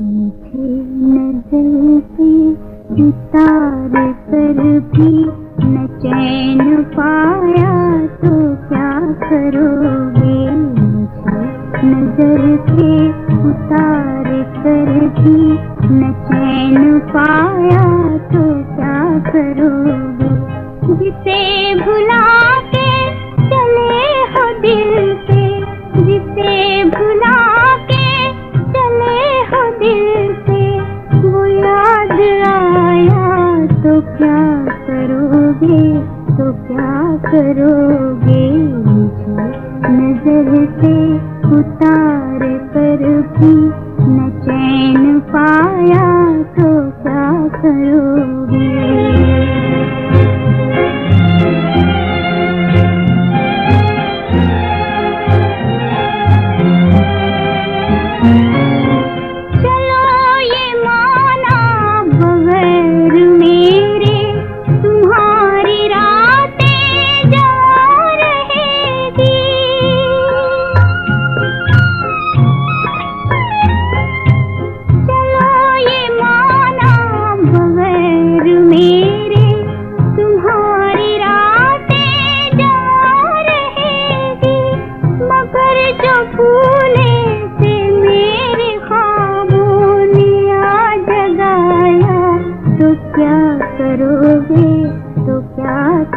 नज़र से उतार भी न चैन पाया तो क्या करोगे? नज़र के उतार कर भी न चैन पाया तो क्या करोगे? तो क्या करोगे मुझे? नज़र से उतार कर भी न चैन पाया तो क्या करोगे?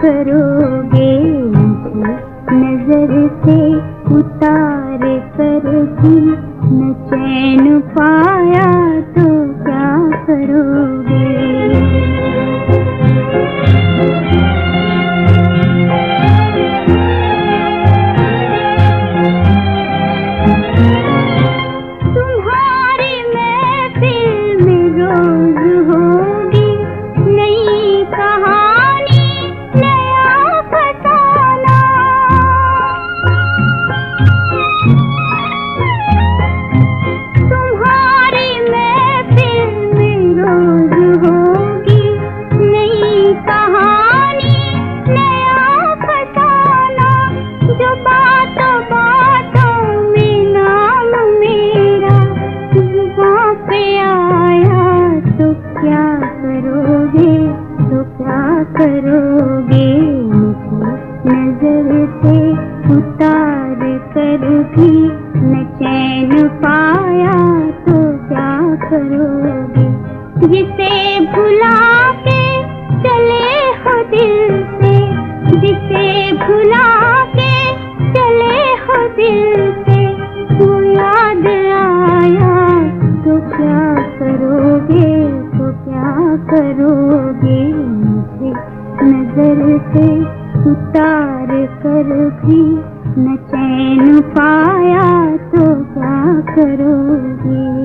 क्या मुझे नज़र से उतार कर भी न चैन पाया। उतार कर भी न चैन पाया तो क्या करोगे? जिसे भुला के चले हो दिल से, जिसे भुला के चले हो दिल से, वो याद आया तो क्या करोगे? तो क्या करोगे? मुझे नज़र से उतार कर भी न चैन पाया तो क्या करोगे?